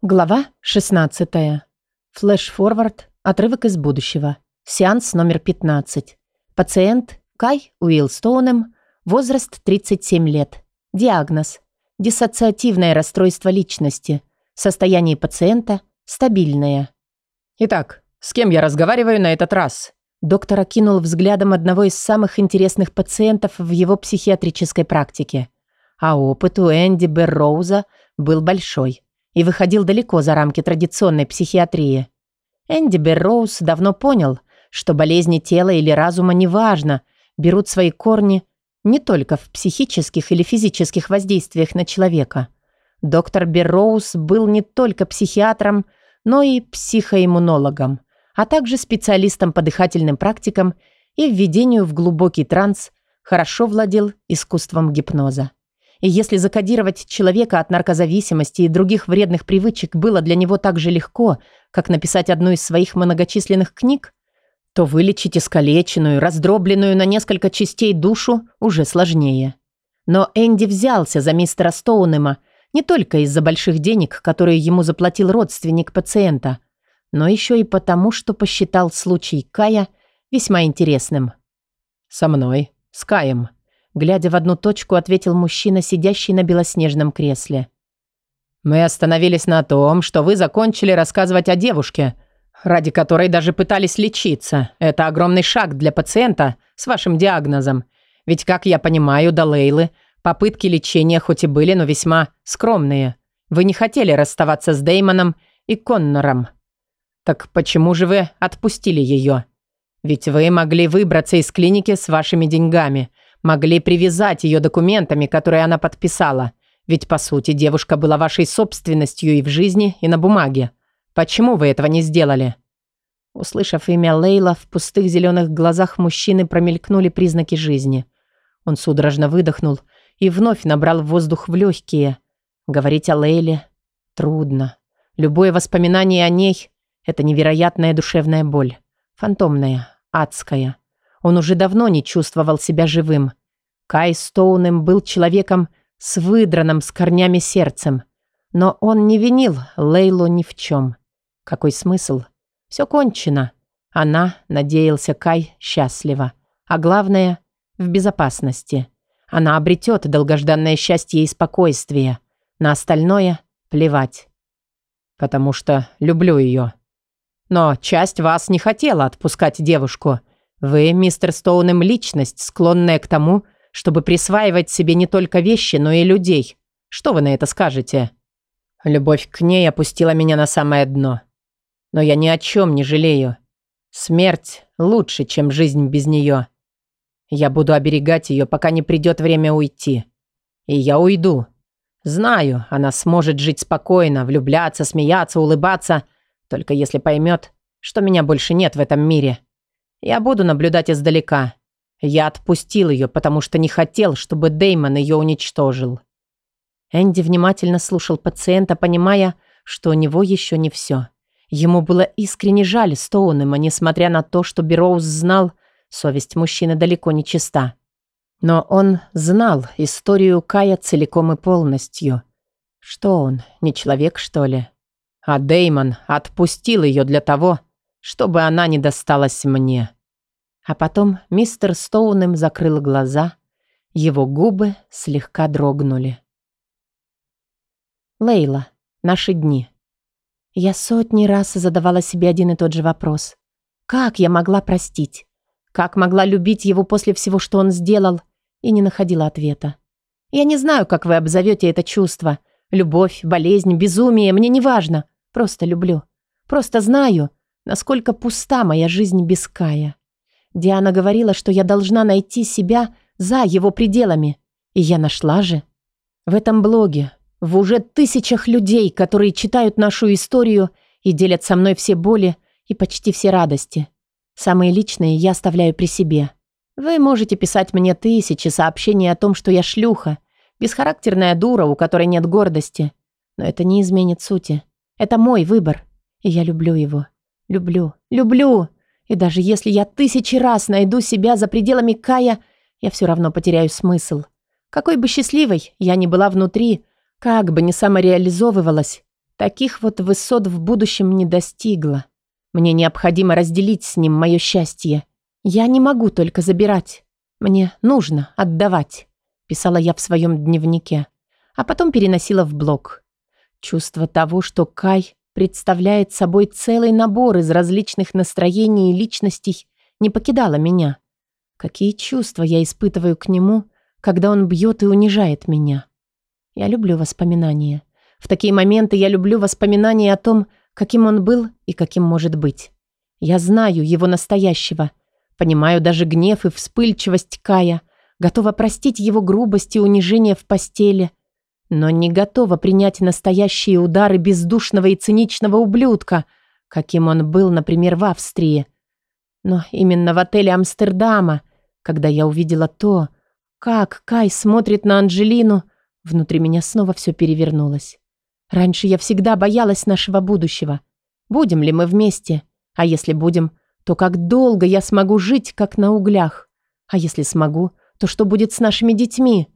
Глава 16. Флэш-форвард. Отрывок из будущего. Сеанс номер 15. Пациент Кай Уилстоунем. Возраст 37 лет. Диагноз. Диссоциативное расстройство личности. Состояние пациента стабильное. Итак, с кем я разговариваю на этот раз? Доктор окинул взглядом одного из самых интересных пациентов в его психиатрической практике. А опыт у Энди Берроуза был большой – и выходил далеко за рамки традиционной психиатрии. Энди Берроуз давно понял, что болезни тела или разума неважно, берут свои корни не только в психических или физических воздействиях на человека. Доктор Берроуз был не только психиатром, но и психоиммунологом, а также специалистом по дыхательным практикам и введению в глубокий транс, хорошо владел искусством гипноза. И если закодировать человека от наркозависимости и других вредных привычек было для него так же легко, как написать одну из своих многочисленных книг, то вылечить искалеченную, раздробленную на несколько частей душу уже сложнее. Но Энди взялся за мистера Стоунема не только из-за больших денег, которые ему заплатил родственник пациента, но еще и потому, что посчитал случай Кая весьма интересным. «Со мной, с Каем», Глядя в одну точку, ответил мужчина, сидящий на белоснежном кресле. «Мы остановились на том, что вы закончили рассказывать о девушке, ради которой даже пытались лечиться. Это огромный шаг для пациента с вашим диагнозом. Ведь, как я понимаю, до Лейлы попытки лечения хоть и были, но весьма скромные. Вы не хотели расставаться с Деймоном и Коннором. Так почему же вы отпустили ее? Ведь вы могли выбраться из клиники с вашими деньгами – Могли привязать ее документами, которые она подписала. Ведь, по сути, девушка была вашей собственностью и в жизни, и на бумаге. Почему вы этого не сделали?» Услышав имя Лейла, в пустых зеленых глазах мужчины промелькнули признаки жизни. Он судорожно выдохнул и вновь набрал воздух в легкие. Говорить о Лейле трудно. Любое воспоминание о ней – это невероятная душевная боль. Фантомная, адская. Он уже давно не чувствовал себя живым. Кай Стоунем был человеком с выдранным с корнями сердцем. Но он не винил Лейлу ни в чем. Какой смысл? Все кончено. Она, надеялся Кай, счастлива. А главное, в безопасности. Она обретет долгожданное счастье и спокойствие. На остальное плевать. Потому что люблю ее. Но часть вас не хотела отпускать девушку. Вы, мистер Стоунем, личность, склонная к тому, чтобы присваивать себе не только вещи, но и людей. Что вы на это скажете? Любовь к ней опустила меня на самое дно. Но я ни о чем не жалею. Смерть лучше, чем жизнь без нее. Я буду оберегать ее, пока не придет время уйти. И я уйду. Знаю, она сможет жить спокойно, влюбляться, смеяться, улыбаться, только если поймет, что меня больше нет в этом мире. Я буду наблюдать издалека. Я отпустил ее, потому что не хотел, чтобы Деймон ее уничтожил. Энди внимательно слушал пациента, понимая, что у него еще не все. Ему было искренне жаль Стоунема, несмотря на то, что Бероуз знал, совесть мужчины далеко не чиста. Но он знал историю Кая целиком и полностью. Что он, не человек, что ли? А Деймон отпустил ее для того, чтобы она не досталась мне. А потом мистер Стоунем закрыл глаза, его губы слегка дрогнули. Лейла. Наши дни. Я сотни раз задавала себе один и тот же вопрос. Как я могла простить? Как могла любить его после всего, что он сделал? И не находила ответа. Я не знаю, как вы обзовете это чувство. Любовь, болезнь, безумие, мне не важно. Просто люблю. Просто знаю, насколько пуста моя жизнь без Кая. Диана говорила, что я должна найти себя за его пределами. И я нашла же. В этом блоге, в уже тысячах людей, которые читают нашу историю и делят со мной все боли и почти все радости. Самые личные я оставляю при себе. Вы можете писать мне тысячи сообщений о том, что я шлюха, бесхарактерная дура, у которой нет гордости. Но это не изменит сути. Это мой выбор, и я люблю его. Люблю, люблю. И даже если я тысячи раз найду себя за пределами Кая, я все равно потеряю смысл. Какой бы счастливой я ни была внутри, как бы ни самореализовывалась, Таких вот высот в будущем не достигла. Мне необходимо разделить с ним мое счастье. Я не могу только забирать. Мне нужно отдавать, писала я в своем дневнике, а потом переносила в блог. Чувство того, что Кай представляет собой целый набор из различных настроений и личностей, не покидало меня. Какие чувства я испытываю к нему, когда он бьет и унижает меня. Я люблю воспоминания. В такие моменты я люблю воспоминания о том, каким он был и каким может быть. Я знаю его настоящего, понимаю даже гнев и вспыльчивость Кая, готова простить его грубость и унижение в постели, но не готова принять настоящие удары бездушного и циничного ублюдка, каким он был, например, в Австрии. Но именно в отеле Амстердама, когда я увидела то, как Кай смотрит на Анжелину, внутри меня снова все перевернулось. Раньше я всегда боялась нашего будущего. Будем ли мы вместе? А если будем, то как долго я смогу жить, как на углях? А если смогу, то что будет с нашими детьми?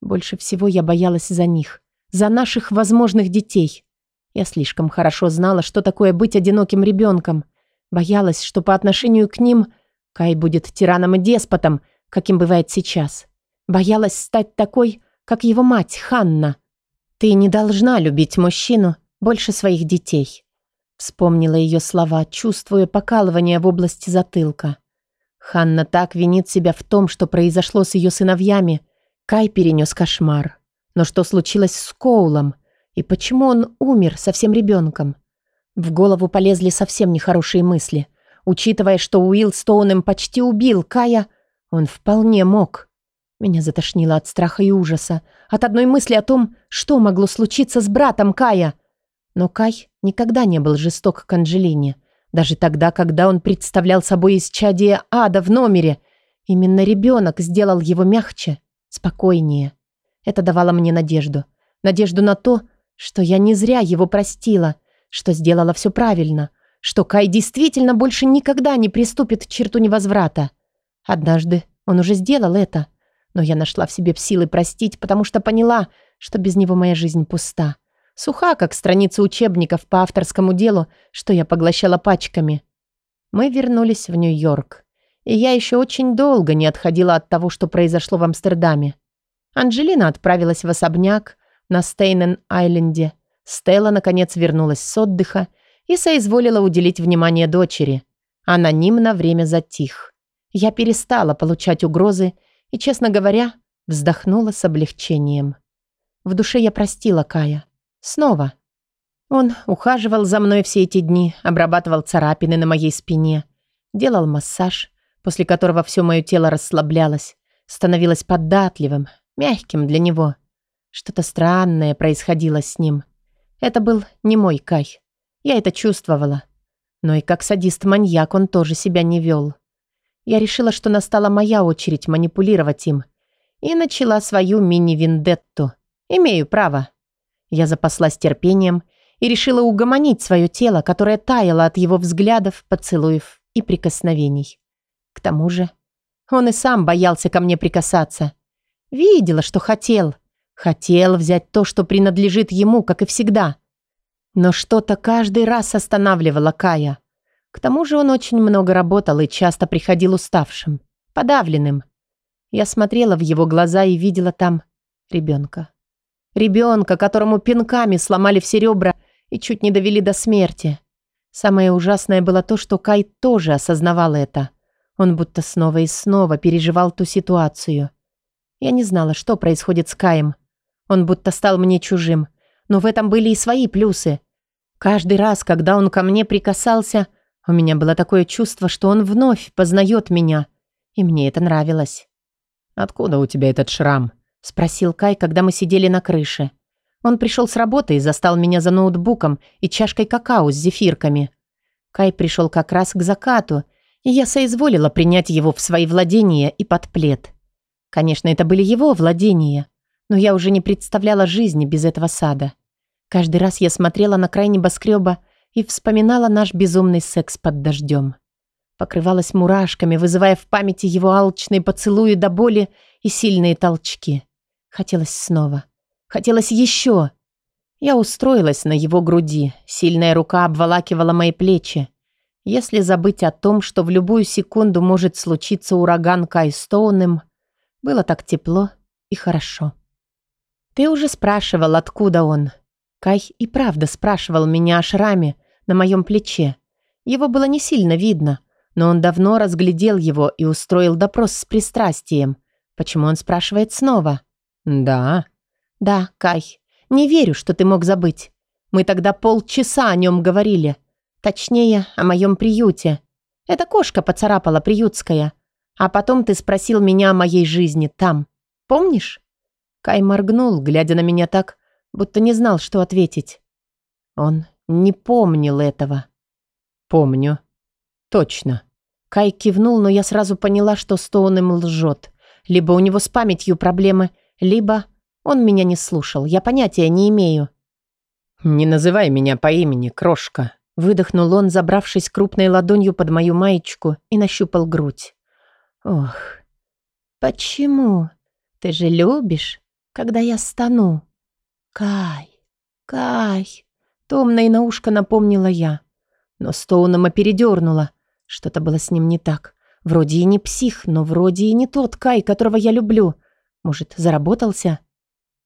Больше всего я боялась за них, за наших возможных детей. Я слишком хорошо знала, что такое быть одиноким ребенком. Боялась, что по отношению к ним Кай будет тираном и деспотом, каким бывает сейчас. Боялась стать такой, как его мать Ханна – «Ты не должна любить мужчину больше своих детей», вспомнила ее слова, чувствуя покалывание в области затылка. Ханна так винит себя в том, что произошло с ее сыновьями. Кай перенес кошмар. Но что случилось с Коулом? И почему он умер совсем ребенком? В голову полезли совсем нехорошие мысли. Учитывая, что Уилл Стоунем почти убил Кая, он вполне мог. Меня затошнило от страха и ужаса, от одной мысли о том, что могло случиться с братом Кая. Но Кай никогда не был жесток к Анжелине, даже тогда, когда он представлял собой исчадие ада в номере. Именно ребенок сделал его мягче, спокойнее. Это давало мне надежду. Надежду на то, что я не зря его простила, что сделала все правильно, что Кай действительно больше никогда не приступит к черту невозврата. Однажды он уже сделал это — но я нашла в себе силы простить, потому что поняла, что без него моя жизнь пуста. Суха, как страницы учебников по авторскому делу, что я поглощала пачками. Мы вернулись в Нью-Йорк. И я еще очень долго не отходила от того, что произошло в Амстердаме. Анджелина отправилась в особняк на Стейнен-Айленде. Стелла, наконец, вернулась с отдыха и соизволила уделить внимание дочери. Анонимно время затих. Я перестала получать угрозы и, честно говоря, вздохнула с облегчением. В душе я простила Кая. Снова. Он ухаживал за мной все эти дни, обрабатывал царапины на моей спине, делал массаж, после которого все мое тело расслаблялось, становилось податливым, мягким для него. Что-то странное происходило с ним. Это был не мой Кай. Я это чувствовала. Но и как садист-маньяк он тоже себя не вел. Я решила, что настала моя очередь манипулировать им. И начала свою мини-вендетту. Имею право. Я запаслась терпением и решила угомонить свое тело, которое таяло от его взглядов, поцелуев и прикосновений. К тому же он и сам боялся ко мне прикасаться. Видела, что хотел. Хотел взять то, что принадлежит ему, как и всегда. Но что-то каждый раз останавливало Кая. К тому же он очень много работал и часто приходил уставшим, подавленным. Я смотрела в его глаза и видела там ребенка. Ребенка, которому пинками сломали все ребра и чуть не довели до смерти. Самое ужасное было то, что Кай тоже осознавал это. Он будто снова и снова переживал ту ситуацию. Я не знала, что происходит с Каем. Он будто стал мне чужим. Но в этом были и свои плюсы. Каждый раз, когда он ко мне прикасался, у меня было такое чувство, что он вновь познает меня, и мне это нравилось. «Откуда у тебя этот шрам?» – спросил Кай, когда мы сидели на крыше. Он пришел с работы и застал меня за ноутбуком и чашкой какао с зефирками. Кай пришел как раз к закату, и я соизволила принять его в свои владения и под плед. Конечно, это были его владения, но я уже не представляла жизни без этого сада. Каждый раз я смотрела на край небоскреба и вспоминала наш безумный секс под дождем. Покрывалась мурашками, вызывая в памяти его алчные поцелуи до боли и сильные толчки. Хотелось снова. Хотелось еще. Я устроилась на его груди, сильная рука обволакивала мои плечи. Если забыть о том, что в любую секунду может случиться ураган Кай Стоуnem, было так тепло и хорошо. «Ты уже спрашивал, откуда он?» Кай и правда спрашивал меня о шраме на моем плече. Его было не сильно видно, но он давно разглядел его и устроил допрос с пристрастием. Почему он спрашивает снова? «Да». «Да, Кай. Не верю, что ты мог забыть. Мы тогда полчаса о нем говорили. Точнее, о моем приюте. Эта кошка поцарапала приютская. А потом ты спросил меня о моей жизни там. Помнишь?» Кай моргнул, глядя на меня так, будто не знал, что ответить. Он не помнил этого. «Помню. Точно». Кай кивнул, но я сразу поняла, что Стоун им лжет. Либо у него с памятью проблемы, либо он меня не слушал. Я понятия не имею. «Не называй меня по имени, крошка», — выдохнул он, забравшись крупной ладонью под мою маечку и нащупал грудь. «Ох, почему? Ты же любишь, когда я стану?» «Кай, Кай!» Томно на ушко напомнила я. Но Стоунама передернула. Что-то было с ним не так. Вроде и не псих, но вроде и не тот Кай, которого я люблю. Может, заработался?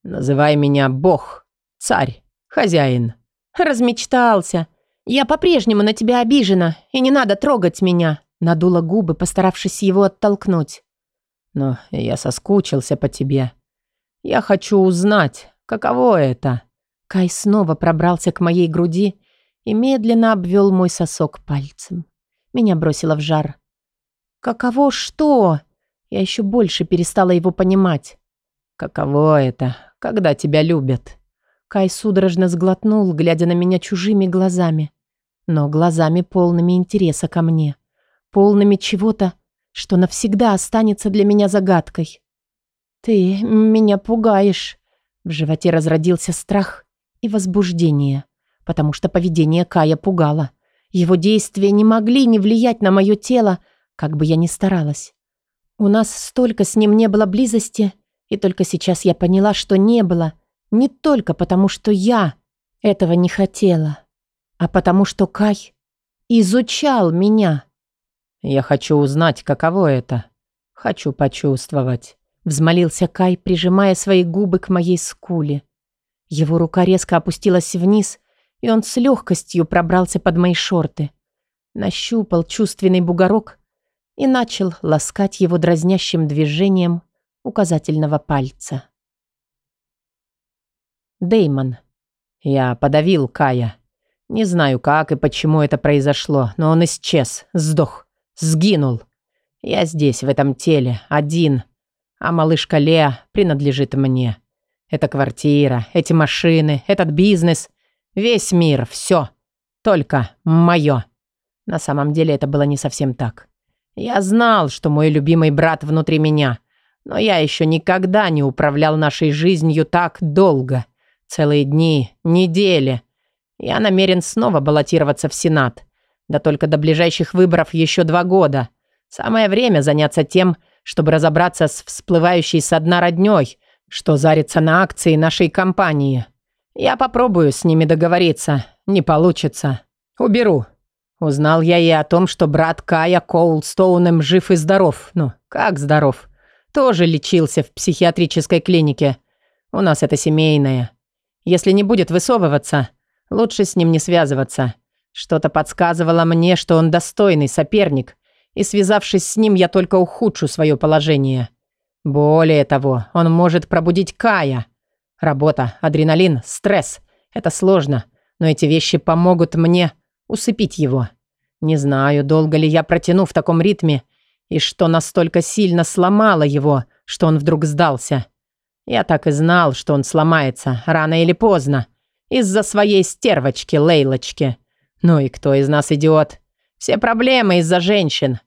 «Называй меня Бог, царь, хозяин». «Размечтался. Я по-прежнему на тебя обижена, и не надо трогать меня», надула губы, постаравшись его оттолкнуть. «Но я соскучился по тебе. Я хочу узнать, каково это». Кай снова пробрался к моей груди и медленно обвел мой сосок пальцем. Меня бросило в жар. «Каково что?» Я еще больше перестала его понимать. «Каково это, когда тебя любят?» Кай судорожно сглотнул, глядя на меня чужими глазами. Но глазами полными интереса ко мне. Полными чего-то, что навсегда останется для меня загадкой. «Ты меня пугаешь». В животе разродился страх и возбуждение, потому что поведение Кая пугало. Его действия не могли не влиять на мое тело, как бы я ни старалась. У нас столько с ним не было близости, и только сейчас я поняла, что не было, не только потому, что я этого не хотела, а потому что Кай изучал меня. «Я хочу узнать, каково это. Хочу почувствовать», — взмолился Кай, прижимая свои губы к моей скуле. Его рука резко опустилась вниз, и он с легкостью пробрался под мои шорты. Нащупал чувственный бугорок и начал ласкать его дразнящим движением указательного пальца. Деймон. Я подавил Кая. Не знаю, как и почему это произошло, но он исчез, сдох, сгинул. Я здесь, в этом теле, один, а малышка Леа принадлежит мне. Эта квартира, эти машины, этот бизнес, весь мир, все. Только мое. На самом деле это было не совсем так. Я знал, что мой любимый брат внутри меня, но я еще никогда не управлял нашей жизнью так долго. Целые дни, недели. Я намерен снова баллотироваться в Сенат. Да только до ближайших выборов еще два года. Самое время заняться тем, чтобы разобраться с всплывающей со дна роднёй, что зарится на акции нашей компании. Я попробую с ними договориться. Не получится. Уберу. Узнал я и о том, что брат Кая Коулстоуnem жив и здоров. Ну, как здоров? Тоже лечился в психиатрической клинике. У нас это семейное. Если не будет высовываться, лучше с ним не связываться. Что-то подсказывало мне, что он достойный соперник, и связавшись с ним, я только ухудшу свое положение. Более того, он может пробудить Кая. Работа, адреналин, стресс – это сложно, но эти вещи помогут мне усыпить его. Не знаю, долго ли я протяну в таком ритме, и что настолько сильно сломало его, что он вдруг сдался. Я так и знал, что он сломается, рано или поздно, из-за своей стервочки Лейлочки. Ну и кто из нас идиот? Все проблемы из-за женщин.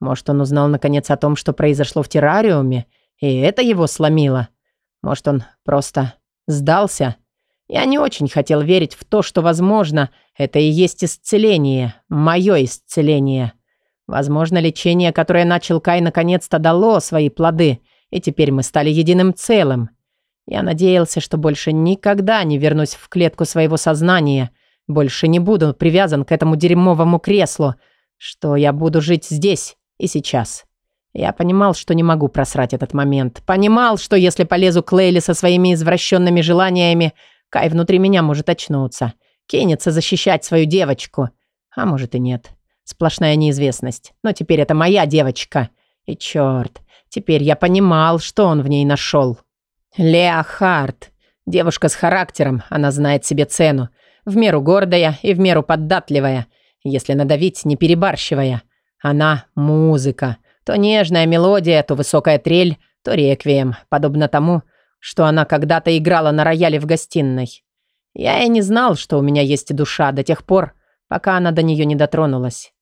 Может, он узнал наконец о том, что произошло в террариуме, и это его сломило. Может, он просто сдался? Я не очень хотел верить в то, что, возможно, это и есть исцеление, мое исцеление. Возможно, лечение, которое начал Кай, наконец-то дало свои плоды, и теперь мы стали единым целым. Я надеялся, что больше никогда не вернусь в клетку своего сознания, больше не буду привязан к этому дерьмовому креслу, что я буду жить здесь и сейчас. Я понимал, что не могу просрать этот момент. Понимал, что если полезу к Лейли со своими извращенными желаниями, Кай внутри меня может очнуться, кинется защищать свою девочку. А может и нет. Сплошная неизвестность. Но теперь это моя девочка. И черт, теперь я понимал, что он в ней нашел. Леа Харт. Девушка с характером, она знает себе цену. В меру гордая и в меру поддатливая. Если надавить, не перебарщивая. Она музыка. То нежная мелодия, то высокая трель, то реквием, подобно тому, что она когда-то играла на рояле в гостиной. Я и не знал, что у меня есть душа до тех пор, пока она до нее не дотронулась.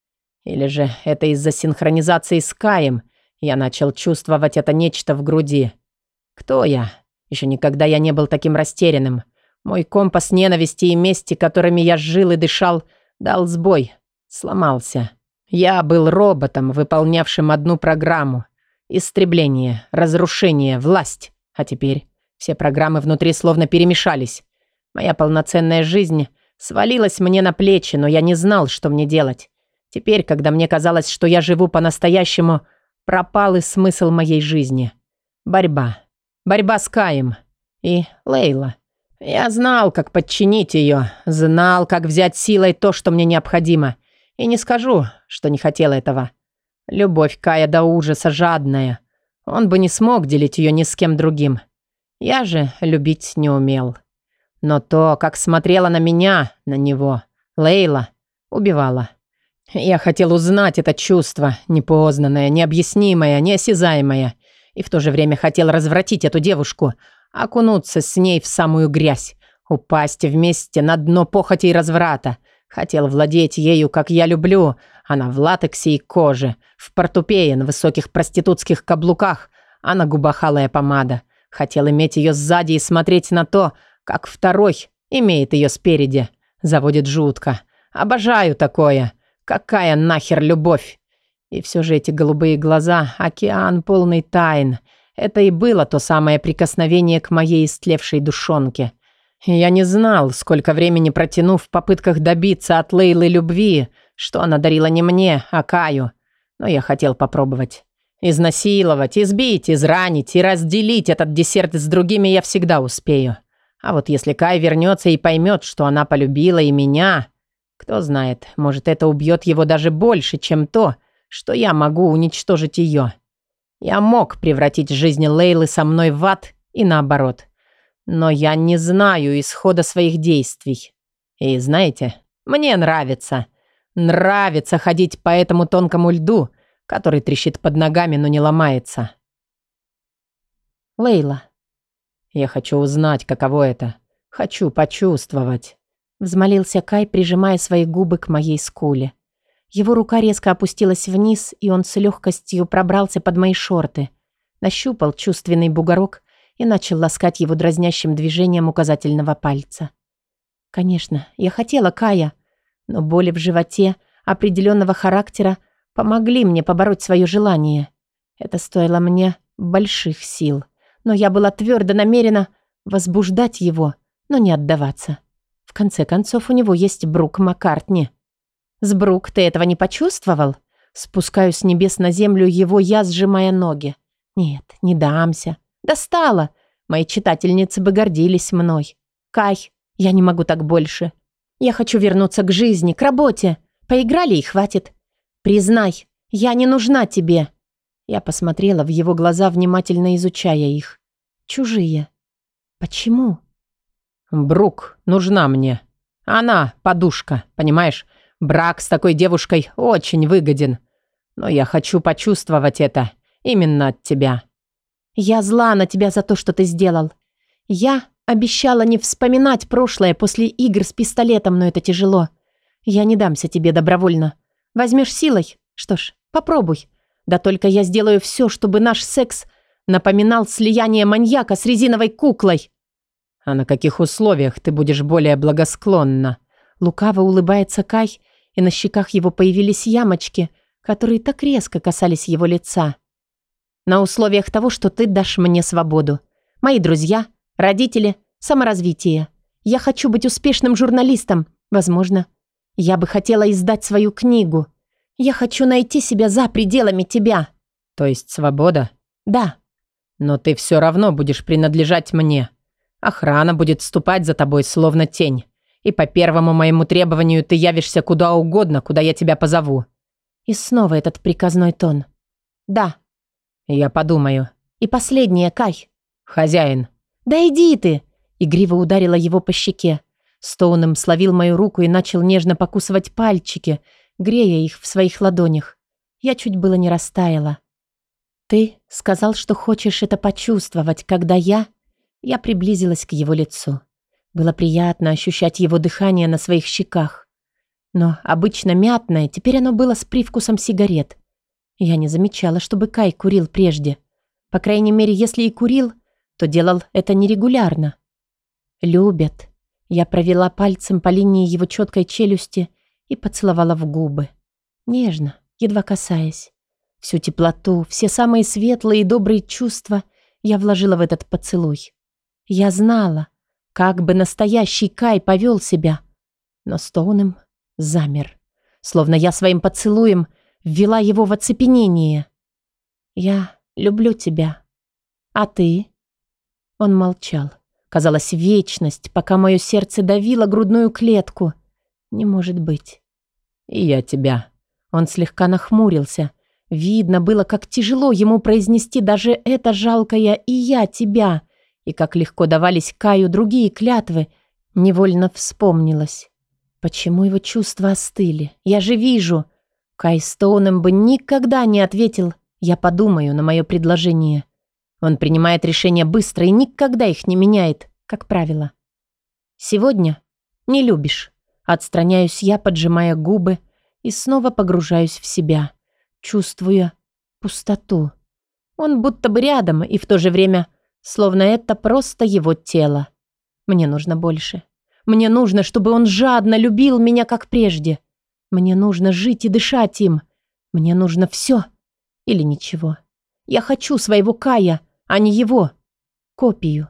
Или же это из-за синхронизации с Каем я начал чувствовать это нечто в груди. Кто я? Еще никогда я не был таким растерянным. Мой компас ненависти и мести, которыми я жил и дышал, дал сбой, сломался. Я был роботом, выполнявшим одну программу. Истребление, разрушение, власть. А теперь все программы внутри словно перемешались. Моя полноценная жизнь свалилась мне на плечи, но я не знал, что мне делать. Теперь, когда мне казалось, что я живу по-настоящему, пропал и смысл моей жизни. Борьба. Борьба с Каем. И Лейла. Я знал, как подчинить ее, знал, как взять силой то, что мне необходимо. И не скажу, что не хотел этого. Любовь Кая до ужаса жадная. Он бы не смог делить ее ни с кем другим. Я же любить не умел. Но то, как смотрела на меня, на него, Лейла, убивала. Я хотел узнать это чувство, непознанное, необъяснимое, неосязаемое, и в то же время хотел развратить эту девушку, окунуться с ней в самую грязь, упасть вместе на дно похоти и разврата, Хотел владеть ею, как я люблю. Она в латексе и коже, в портупее, на высоких проститутских каблуках, а на губах алая помада. Хотел иметь ее сзади и смотреть на то, как второй имеет ее спереди. Заводит жутко. Обожаю такое. Какая нахер любовь? И все же эти голубые глаза, океан полный тайн. Это и было то самое прикосновение к моей истлевшей душонке. Я не знал, сколько времени протяну в попытках добиться от Лейлы любви, что она дарила не мне, а Каю. Но я хотел попробовать. Изнасиловать, избить, изранить и разделить этот десерт с другими я всегда успею. А вот если Кай вернется и поймет, что она полюбила и меня, кто знает, может, это убьет его даже больше, чем то, что я могу уничтожить ее. Я мог превратить жизнь Лейлы со мной в ад и наоборот. Но я не знаю исхода своих действий. И знаете, мне нравится. Нравится ходить по этому тонкому льду, который трещит под ногами, но не ломается. Лейла. Я хочу узнать, каково это. Хочу почувствовать. Взмолился Кай, прижимая свои губы к моей скуле. Его рука резко опустилась вниз, и он с легкостью пробрался под мои шорты. Нащупал чувственный бугорок и начал ласкать его дразнящим движением указательного пальца. Конечно, я хотела Кая, но боли в животе определенного характера помогли мне побороть свое желание. Это стоило мне больших сил, но я была твердо намерена возбуждать его, но не отдаваться. Конце концов, у него есть Брук Маккартни. «С Брук ты этого не почувствовал?» Спускаю с небес на землю его я, сжимая ноги. «Нет, не дамся. Достала. Мои читательницы бы гордились мной. Кай, я не могу так больше. Я хочу вернуться к жизни, к работе. Поиграли и хватит. Признай, я не нужна тебе. Я посмотрела в его глаза, внимательно изучая их. Чужие. Почему? Брук нужна мне. Она подушка, понимаешь? Брак с такой девушкой очень выгоден. Но я хочу почувствовать это именно от тебя. Я зла на тебя за то, что ты сделал. Я обещала не вспоминать прошлое после игр с пистолетом, но это тяжело. Я не дамся тебе добровольно. Возьмешь силой? Что ж, попробуй. Да только я сделаю все, чтобы наш секс напоминал слияние маньяка с резиновой куклой. А на каких условиях ты будешь более благосклонна? Лукаво улыбается Кай, и на щеках его появились ямочки, которые так резко касались его лица. На условиях того, что ты дашь мне свободу. Мои друзья, Родители, саморазвитие. Я хочу быть успешным журналистом. Возможно, я бы хотела издать свою книгу. Я хочу найти себя за пределами тебя. То есть свобода? Да. Но ты все равно будешь принадлежать мне. Охрана будет ступать за тобой, словно тень. И по первому моему требованию ты явишься куда угодно, куда я тебя позову. И снова этот приказной тон. Да. Я подумаю. И последнее, Кай. Хозяин. Да иди ты. Игриво ударила его по щеке. Стоуном словил мою руку и начал нежно покусывать пальчики, грея их в своих ладонях. Я чуть было не растаяла. «Ты сказал, что хочешь это почувствовать, когда я...» Я приблизилась к его лицу. Было приятно ощущать его дыхание на своих щеках. Но обычно мятное, теперь оно было с привкусом сигарет. Я не замечала, чтобы Кай курил прежде. По крайней мере, если и курил, то делал это нерегулярно. «Любят». Я провела пальцем по линии его четкой челюсти и поцеловала в губы. Нежно, едва касаясь. Всю теплоту, все самые светлые и добрые чувства я вложила в этот поцелуй. Я знала, как бы настоящий Кай повел себя, но Стоуnem замер, словно я своим поцелуем ввела его в оцепенение. «Я люблю тебя. А ты?» Он молчал. Казалось, вечность, пока мое сердце давило грудную клетку. Не может быть. «И я тебя». Он слегка нахмурился. Видно было, как тяжело ему произнести даже это жалкое «и я тебя», и как легко давались Каю другие клятвы. Невольно вспомнилось. Почему его чувства остыли? Я же вижу. Кай Стоуnem бы никогда не ответил «я подумаю» на мое предложение. Он принимает решения быстро и никогда их не меняет, как правило. Сегодня не любишь. Отстраняюсь я, поджимая губы, и снова погружаюсь в себя, чувствуя пустоту. Он будто бы рядом, и в то же время, словно это просто его тело. Мне нужно больше. Мне нужно, чтобы он жадно любил меня, как прежде. Мне нужно жить и дышать им. Мне нужно все или ничего. Я хочу своего Кая, а не его. Копию.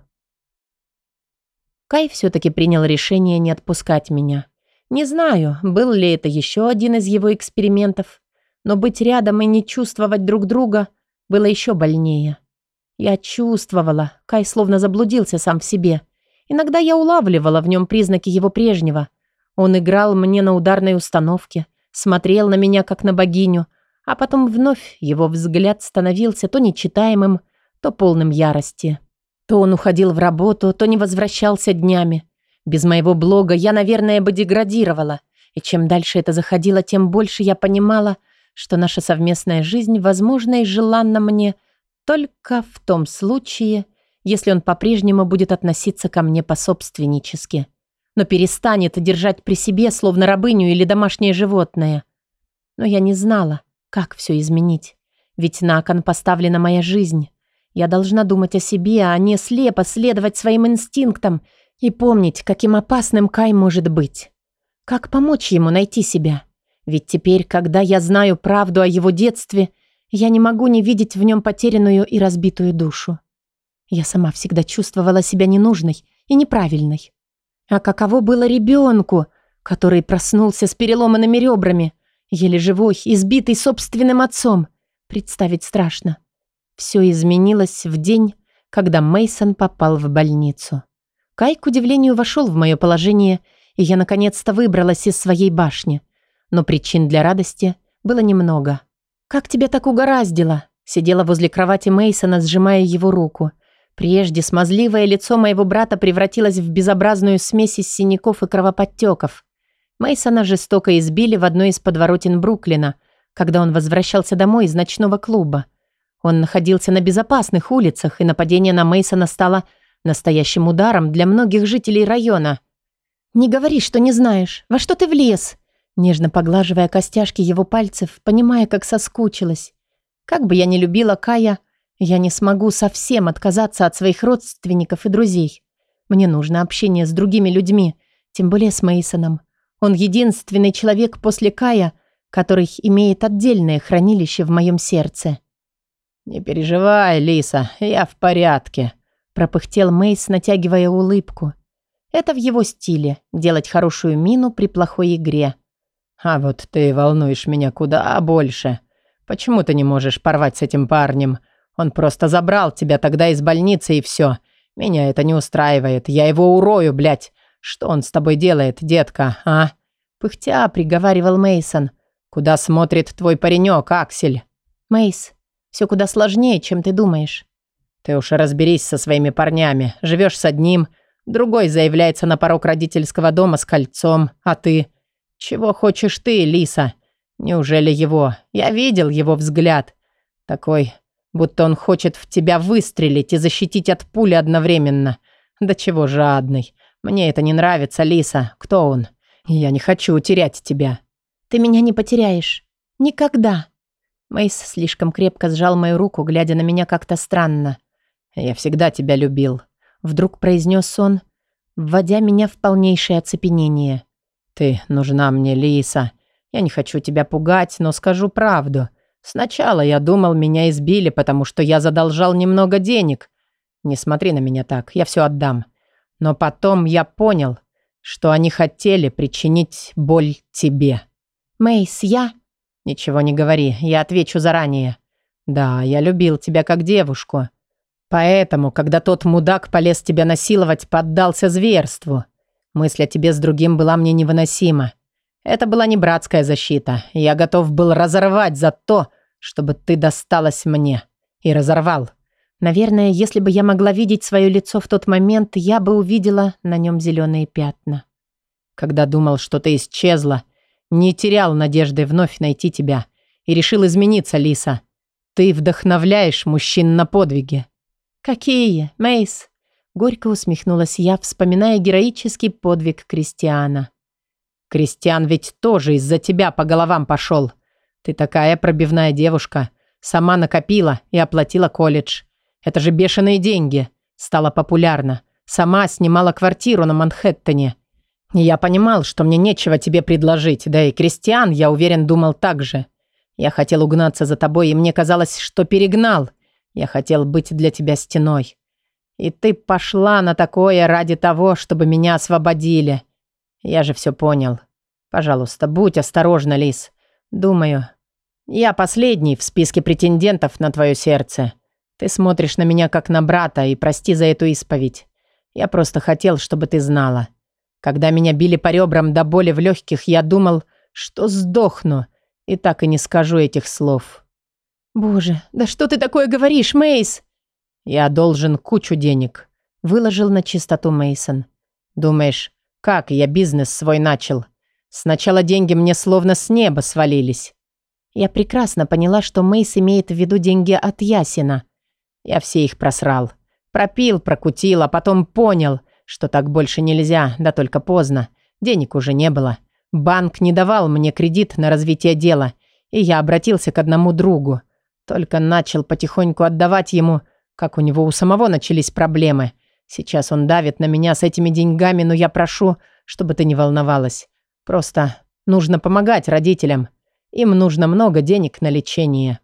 Кай все-таки принял решение не отпускать меня. Не знаю, был ли это еще один из его экспериментов, но быть рядом и не чувствовать друг друга было еще больнее. Я чувствовала, Кай словно заблудился сам в себе. Иногда я улавливала в нем признаки его прежнего. Он играл мне на ударной установке, смотрел на меня как на богиню, а потом вновь его взгляд становился то нечитаемым, то полным ярости. То он уходил в работу, то не возвращался днями. Без моего блога я, наверное, бы деградировала. И чем дальше это заходило, тем больше я понимала, что наша совместная жизнь возможна и желанна мне только в том случае, если он по-прежнему будет относиться ко мне пособственнически, но перестанет держать при себе, словно рабыню или домашнее животное. Но я не знала, как все изменить, ведь на кон поставлена моя жизнь. Я должна думать о себе, а не слепо следовать своим инстинктам и помнить, каким опасным Кай может быть. Как помочь ему найти себя? Ведь теперь, когда я знаю правду о его детстве, я не могу не видеть в нем потерянную и разбитую душу. Я сама всегда чувствовала себя ненужной и неправильной. А каково было ребенку, который проснулся с переломанными ребрами, еле живой, избитый собственным отцом? Представить страшно. Все изменилось в день, когда Мейсон попал в больницу. Кай, к удивлению, вошел в мое положение, и я наконец-то выбралась из своей башни. Но причин для радости было немного. «Как тебя так угораздило?» Сидела возле кровати Мейсона, сжимая его руку. Прежде смазливое лицо моего брата превратилось в безобразную смесь из синяков и кровоподтеков. Мейсона жестоко избили в одной из подворотен Бруклина, когда он возвращался домой из ночного клуба. Он находился на безопасных улицах, и нападение на Мейсона стало настоящим ударом для многих жителей района. «Не говори, что не знаешь. Во что ты влез?» Нежно поглаживая костяшки его пальцев, понимая, как соскучилась. Как бы я ни любила Кая, я не смогу совсем отказаться от своих родственников и друзей. Мне нужно общение с другими людьми, тем более с Мейсоном. Он единственный человек после Кая, который имеет отдельное хранилище в моем сердце. «Не переживай, Лиса, я в порядке», пропыхтел Мейс, натягивая улыбку. Это в его стиле – делать хорошую мину при плохой игре. «А вот ты волнуешь меня куда больше. Почему ты не можешь порвать с этим парнем? Он просто забрал тебя тогда из больницы и все. Меня это не устраивает. Я его урою, блядь. Что он с тобой делает, детка, а?» Пыхтя приговаривал Мейсон. «Куда смотрит твой паренек, Аксель?» Мейс, все куда сложнее, чем ты думаешь. Ты уж разберись со своими парнями. Живешь с одним, другой заявляется на порог родительского дома с кольцом, а ты... Чего хочешь ты, Лиса? Неужели его? Я видел его взгляд. Такой, будто он хочет в тебя выстрелить и защитить от пули одновременно. Да чего жадный. Мне это не нравится, Лиса. Кто он? Я не хочу терять тебя. Ты меня не потеряешь. Никогда. Мейс слишком крепко сжал мою руку, глядя на меня как-то странно. «Я всегда тебя любил», — вдруг произнес он, вводя меня в полнейшее оцепенение. «Ты нужна мне, Лиса. Я не хочу тебя пугать, но скажу правду. Сначала я думал, меня избили, потому что я задолжал немного денег. Не смотри на меня так, я все отдам. Но потом я понял, что они хотели причинить боль тебе». «Мейс, я...» «Ничего не говори, я отвечу заранее. Да, я любил тебя как девушку. Поэтому, когда тот мудак полез тебя насиловать, поддался зверству. Мысль о тебе с другим была мне невыносима. Это была не братская защита. Я готов был разорвать за то, чтобы ты досталась мне. И разорвал. Наверное, если бы я могла видеть свое лицо в тот момент, я бы увидела на нем зеленые пятна. Когда думал, что ты исчезла, не терял надежды вновь найти тебя и решил измениться, Лиса. Ты вдохновляешь мужчин на подвиги. «Какие, Мейс?» Горько усмехнулась я, вспоминая героический подвиг Кристиана. «Кристиан ведь тоже из-за тебя по головам пошел. Ты такая пробивная девушка. Сама накопила и оплатила колледж. Это же бешеные деньги. Стало популярно. Сама снимала квартиру на Манхэттене. Я понимал, что мне нечего тебе предложить, да и Кристиан, я уверен, думал так же. Я хотел угнаться за тобой, и мне казалось, что перегнал. Я хотел быть для тебя стеной. И ты пошла на такое ради того, чтобы меня освободили. Я же все понял. Пожалуйста, будь осторожна, Лис. Думаю, я последний в списке претендентов на твое сердце. Ты смотришь на меня как на брата, и прости за эту исповедь. Я просто хотел, чтобы ты знала. Когда меня били по ребрам до боли в легких, я думал, что сдохну, и так и не скажу этих слов. «Боже, да что ты такое говоришь, Мейс?» «Я должен кучу денег», — выложил на чистоту Мейсон. «Думаешь, как я бизнес свой начал? Сначала деньги мне словно с неба свалились». Я прекрасно поняла, что Мейс имеет в виду деньги от Ясина. Я все их просрал. Пропил, прокутил, а потом понял, что так больше нельзя, да только поздно. Денег уже не было. Банк не давал мне кредит на развитие дела, и я обратился к одному другу — только начал потихоньку отдавать ему, как у него у самого начались проблемы. Сейчас он давит на меня с этими деньгами, но я прошу, чтобы ты не волновалась. Просто нужно помогать родителям. Им нужно много денег на лечение.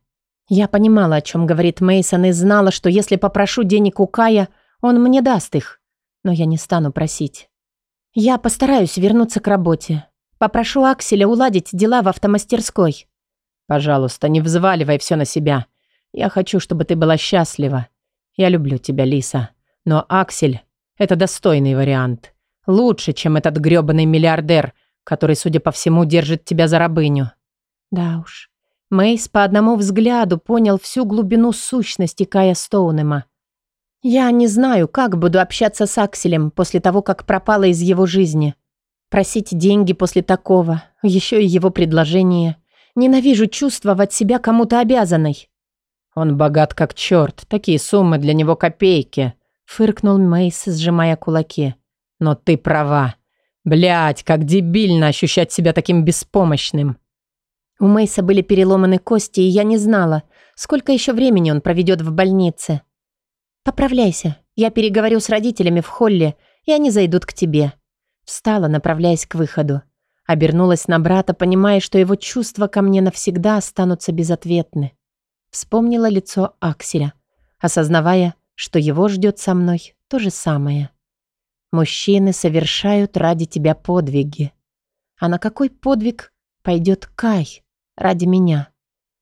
Я понимала, о чем говорит Мейсон, и знала, что если попрошу денег у Кая, он мне даст их. Но я не стану просить. Я постараюсь вернуться к работе. Попрошу Акселя уладить дела в автомастерской. Пожалуйста, не взваливай все на себя. Я хочу, чтобы ты была счастлива. Я люблю тебя, Лиса. Но Аксель – это достойный вариант. Лучше, чем этот грёбаный миллиардер, который, судя по всему, держит тебя за рабыню. Да уж. Мейс по одному взгляду понял всю глубину сущности Кая Стоунема. Я не знаю, как буду общаться с Акселем после того, как пропала из его жизни. Просить деньги после такого, еще и его предложение. Ненавижу чувствовать себя кому-то обязанной». «Он богат как черт. Такие суммы для него копейки», — фыркнул Мейс, сжимая кулаки. «Но ты права. Блядь, как дебильно ощущать себя таким беспомощным». У Мейса были переломаны кости, и я не знала, сколько еще времени он проведет в больнице. «Поправляйся. Я переговорю с родителями в холле, и они зайдут к тебе». Встала, направляясь к выходу. Обернулась на брата, понимая, что его чувства ко мне навсегда останутся безответны. Вспомнила лицо Акселя, осознавая, что его ждет со мной то же самое. Мужчины совершают ради тебя подвиги. А на какой подвиг пойдет Кай ради меня?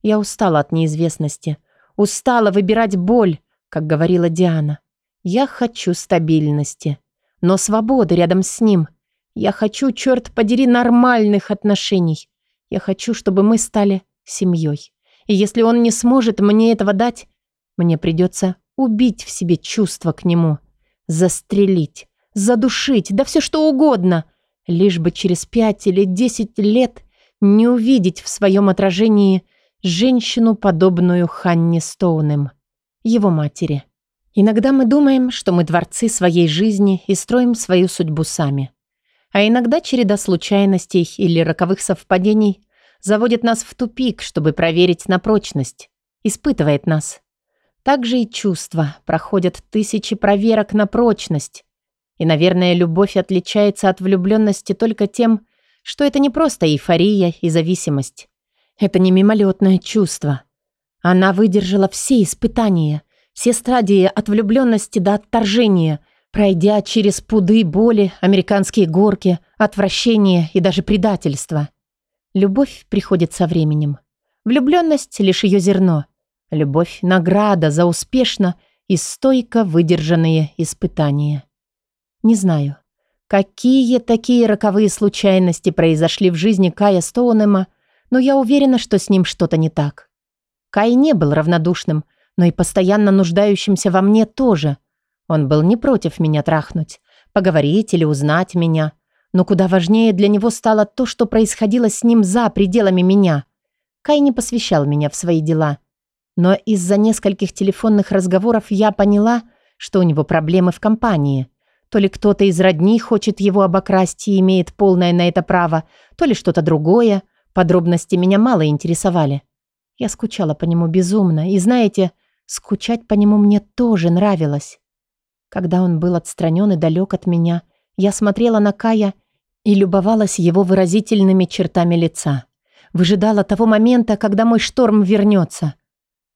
Я устала от неизвестности. Устала выбирать боль, как говорила Диана. Я хочу стабильности, но свободы рядом с ним. Я хочу, черт подери, нормальных отношений. Я хочу, чтобы мы стали семьей. И если он не сможет мне этого дать, мне придется убить в себе чувства к нему, застрелить, задушить, да все что угодно, лишь бы через пять или десять лет не увидеть в своем отражении женщину, подобную Ханне Стоунем, его матери. Иногда мы думаем, что мы дворцы своей жизни и строим свою судьбу сами. А иногда череда случайностей или роковых совпадений заводит нас в тупик, чтобы проверить на прочность, испытывает нас. Также и чувства проходят тысячи проверок на прочность. И, наверное, любовь отличается от влюбленности только тем, что это не просто эйфория и зависимость. Это не мимолетное чувство. Она выдержала все испытания, все стадии от влюбленности до отторжения, пройдя через пуды боли, американские горки, отвращение и даже предательство. Любовь приходит со временем. Влюбленность — лишь ее зерно. Любовь — награда за успешно и стойко выдержанные испытания. Не знаю, какие такие роковые случайности произошли в жизни Кая Стоунема, но я уверена, что с ним что-то не так. Кай не был равнодушным, но и постоянно нуждающимся во мне тоже. Он был не против меня трахнуть, поговорить или узнать меня, но куда важнее для него стало то, что происходило с ним за пределами меня. Кай не посвящал меня в свои дела. Но из-за нескольких телефонных разговоров я поняла, что у него проблемы в компании. То ли кто-то из родни хочет его обокрасть и имеет полное на это право, то ли что-то другое. Подробности меня мало интересовали. Я скучала по нему безумно, и знаете, скучать по нему мне тоже нравилось. Когда он был отстранен и далек от меня, я смотрела на Кая и любовалась его выразительными чертами лица. Выжидала того момента, когда мой шторм вернется.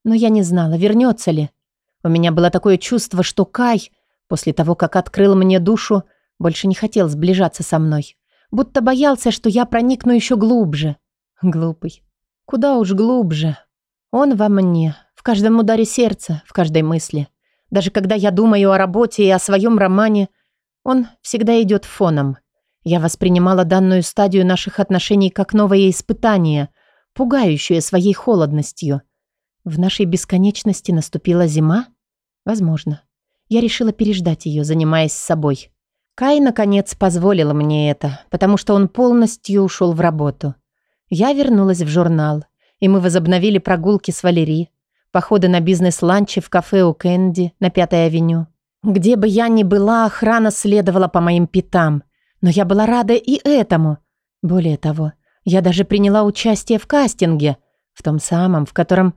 Но я не знала, вернется ли. У меня было такое чувство, что Кай, после того, как открыл мне душу, больше не хотел сближаться со мной. Будто боялся, что я проникну еще глубже. Глупый. Куда уж глубже. Он во мне, в каждом ударе сердца, в каждой мысли. Даже когда я думаю о работе и о своем романе – он всегда идет фоном. Я воспринимала данную стадию наших отношений как новое испытание, пугающее своей холодностью. В нашей бесконечности наступила зима? Возможно. Я решила переждать ее, занимаясь собой. Кай, наконец, позволил мне это, потому что он полностью ушел в работу. Я вернулась в журнал, и мы возобновили прогулки с Валери, походы на бизнес-ланчи в кафе у Кэнди на Пятой авеню. Где бы я ни была, охрана следовала по моим пятам. Но я была рада и этому. Более того, я даже приняла участие в кастинге, в том самом, в котором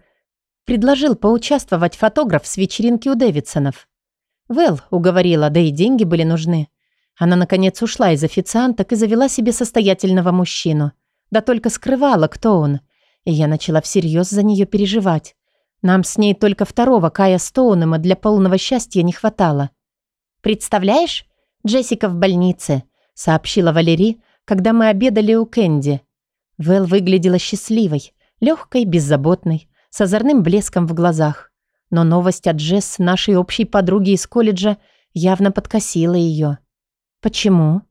предложил поучаствовать фотограф с вечеринки у Дэвидсонов. Вэл уговорила, да и деньги были нужны. Она, наконец, ушла из официанток и завела себе состоятельного мужчину. Да только скрывала, кто он. И я начала всерьез за нее переживать. Нам с ней только второго Кая Стоунема для полного счастья не хватало. «Представляешь, Джессика в больнице», — сообщила Валерий, когда мы обедали у Кэнди. Вэл выглядела счастливой, легкой, беззаботной, с озорным блеском в глазах. Но новость от Джесс, нашей общей подруги из колледжа, явно подкосила ее. «Почему?»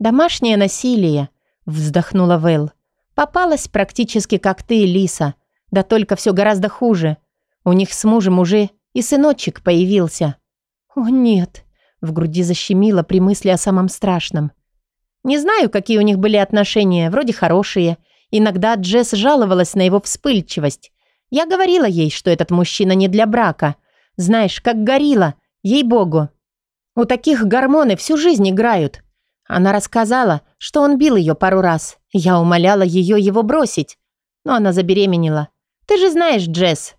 «Домашнее насилие», — вздохнула Вэл. «Попалась практически как ты, Лиса. Да только все гораздо хуже. У них с мужем уже и сыночек появился. О, нет. В груди защемило при мысли о самом страшном. Не знаю, какие у них были отношения, вроде хорошие. Иногда Джесс жаловалась на его вспыльчивость. Я говорила ей, что этот мужчина не для брака. Знаешь, как горилла, ей-богу. У таких гормоны всю жизнь играют. Она рассказала, что он бил ее пару раз. Я умоляла ее его бросить. Но она забеременела. Ты же знаешь, Джесс,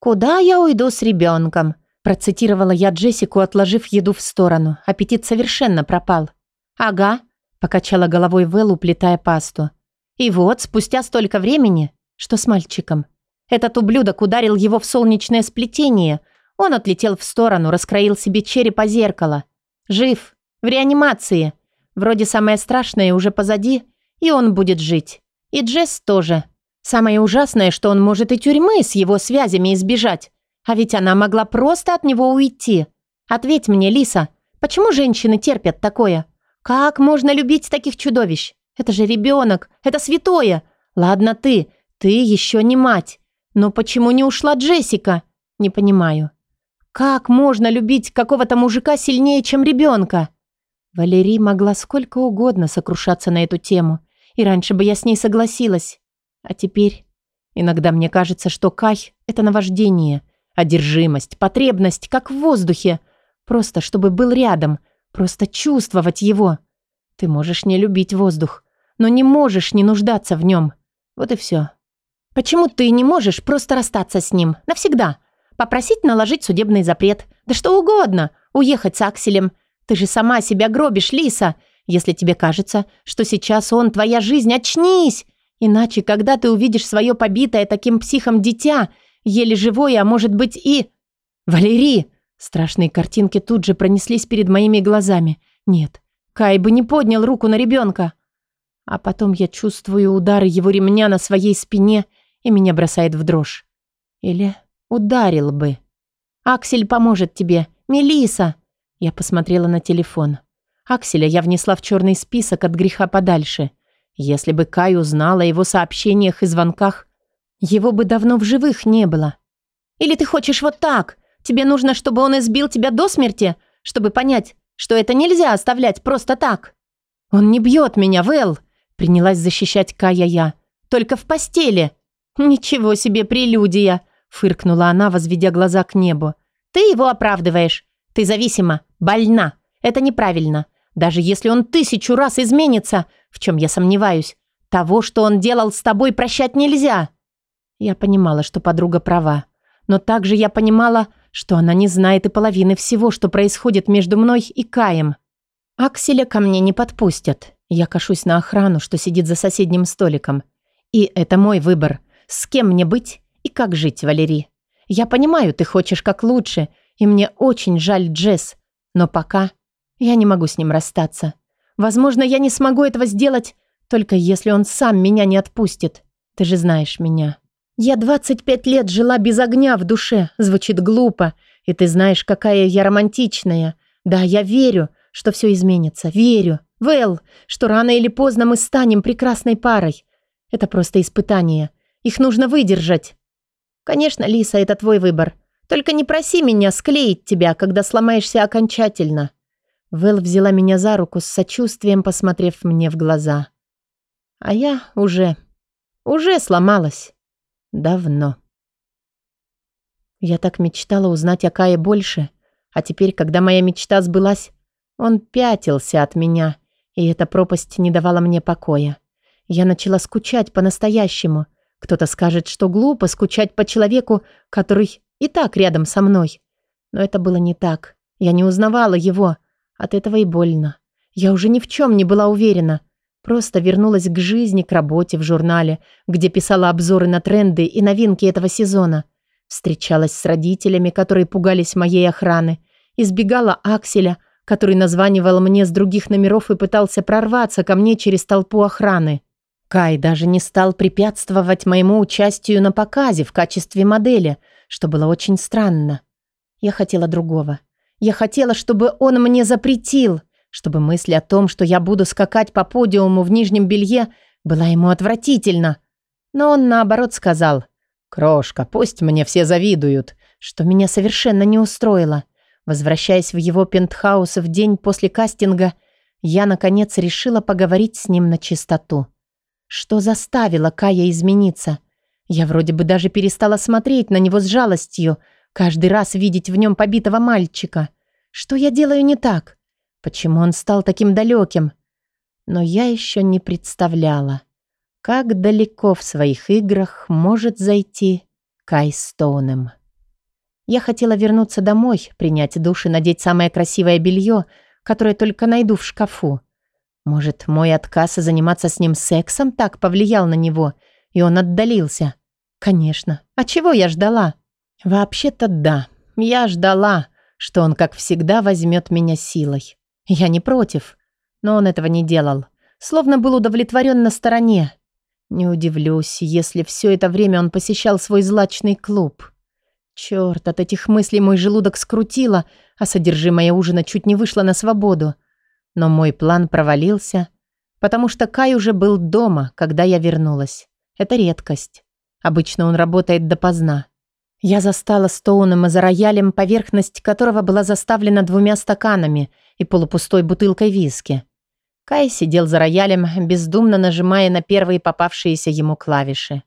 «Куда я уйду с ребенком?» Процитировала я Джессику, отложив еду в сторону. Аппетит совершенно пропал. «Ага», — покачала головой Вэл, уплетая пасту. «И вот, спустя столько времени, что с мальчиком? Этот ублюдок ударил его в солнечное сплетение. Он отлетел в сторону, раскроил себе череп о зеркало. Жив, в реанимации. Вроде самое страшное уже позади, и он будет жить. И Джесс тоже. Самое ужасное, что он может и тюрьмы с его связями избежать. А ведь она могла просто от него уйти. Ответь мне, Лиса, почему женщины терпят такое? Как можно любить таких чудовищ? Это же ребенок, это святое. Ладно ты, ты еще не мать. Но почему не ушла Джессика? Не понимаю. Как можно любить какого-то мужика сильнее, чем ребенка? Валерий могла сколько угодно сокрушаться на эту тему. И раньше бы я с ней согласилась. А теперь... Иногда мне кажется, что Кай — это наваждение, одержимость, потребность, как в воздухе. Просто чтобы был рядом, просто чувствовать его. Ты можешь не любить воздух, но не можешь не нуждаться в нем. Вот и все. Почему ты не можешь просто расстаться с ним? Навсегда. Попросить наложить судебный запрет. Да что угодно. Уехать с Акселем. Ты же сама себя гробишь, Лиса. Если тебе кажется, что сейчас он твоя жизнь, очнись. Иначе, когда ты увидишь свое побитое таким психом дитя, еле живое, а может быть и... Валерий! Страшные картинки тут же пронеслись перед моими глазами. Нет, Кай бы не поднял руку на ребенка. А потом я чувствую удары его ремня на своей спине, и меня бросает в дрожь. Или ударил бы. «Аксель поможет тебе. Мелиса. Я посмотрела на телефон. Акселя я внесла в черный список от греха подальше. Если бы Кай узнал о его сообщениях и звонках, его бы давно в живых не было. Или ты хочешь вот так? Тебе нужно, чтобы он избил тебя до смерти, чтобы понять, что это нельзя оставлять просто так. Он не бьет меня, Вэл, принялась защищать Кая я. Только в постели. Ничего себе прелюдия, фыркнула она, возведя глаза к небу. Ты его оправдываешь. Ты зависима, больна. Это неправильно. Даже если он тысячу раз изменится, в чем я сомневаюсь, того, что он делал с тобой, прощать нельзя. Я понимала, что подруга права. Но также я понимала, что она не знает и половины всего, что происходит между мной и Каем. Акселя ко мне не подпустят. Я кашусь на охрану, что сидит за соседним столиком. И это мой выбор. С кем мне быть и как жить, Валерий. Я понимаю, ты хочешь как лучше, и мне очень жаль Джесс. Но пока я не могу с ним расстаться. Возможно, я не смогу этого сделать, только если он сам меня не отпустит. Ты же знаешь меня. Я 25 лет жила без огня в душе. Звучит глупо. И ты знаешь, какая я романтичная. Да, я верю, что все изменится. Верю. Вэл, что рано или поздно мы станем прекрасной парой. Это просто испытание. Их нужно выдержать. Конечно, Лиса, это твой выбор. Только не проси меня склеить тебя, когда сломаешься окончательно. Вэл взяла меня за руку с сочувствием, посмотрев мне в глаза. А я уже... уже сломалась. Давно. Я так мечтала узнать о Кае больше, а теперь, когда моя мечта сбылась, он пятился от меня, и эта пропасть не давала мне покоя. Я начала скучать по-настоящему. Кто-то скажет, что глупо скучать по человеку, который и так рядом со мной. Но это было не так. Я не узнавала его, от этого и больно. Я уже ни в чем не была уверена. Просто вернулась к жизни, к работе в журнале, где писала обзоры на тренды и новинки этого сезона. Встречалась с родителями, которые пугались моей охраны. Избегала Акселя, который названивал мне с других номеров и пытался прорваться ко мне через толпу охраны. Кай даже не стал препятствовать моему участию на показе в качестве модели, что было очень странно. Я хотела другого. Я хотела, чтобы он мне запретил, чтобы мысль о том, что я буду скакать по подиуму в нижнем белье, была ему отвратительна. Но он наоборот сказал, «Крошка, пусть мне все завидуют», что меня совершенно не устроило. Возвращаясь в его пентхаус в день после кастинга, я, наконец, решила поговорить с ним на чистоту. Что заставило Кая измениться? Я вроде бы даже перестала смотреть на него с жалостью, Каждый раз видеть в нем побитого мальчика. Что я делаю не так? Почему он стал таким далеким? Но я еще не представляла, как далеко в своих играх может зайти Кай Стоунем. Я хотела вернуться домой, принять душ и надеть самое красивое белье, которое только найду в шкафу. Может, мой отказ заниматься с ним сексом так повлиял на него, и он отдалился? Конечно. А чего я ждала? Вообще-то да. Я ждала, что он, как всегда, возьмет меня силой. Я не против, но он этого не делал, словно был удовлетворен на стороне. Не удивлюсь, если все это время он посещал свой злачный клуб. Черт, от этих мыслей мой желудок скрутило, а содержимое ужина чуть не вышло на свободу. Но мой план провалился, потому что Кай уже был дома, когда я вернулась. Это редкость. Обычно он работает допоздна. Я застала Стоуном за роялем, поверхность которого была заставлена двумя стаканами и полупустой бутылкой виски. Кай сидел за роялем, бездумно нажимая на первые попавшиеся ему клавиши.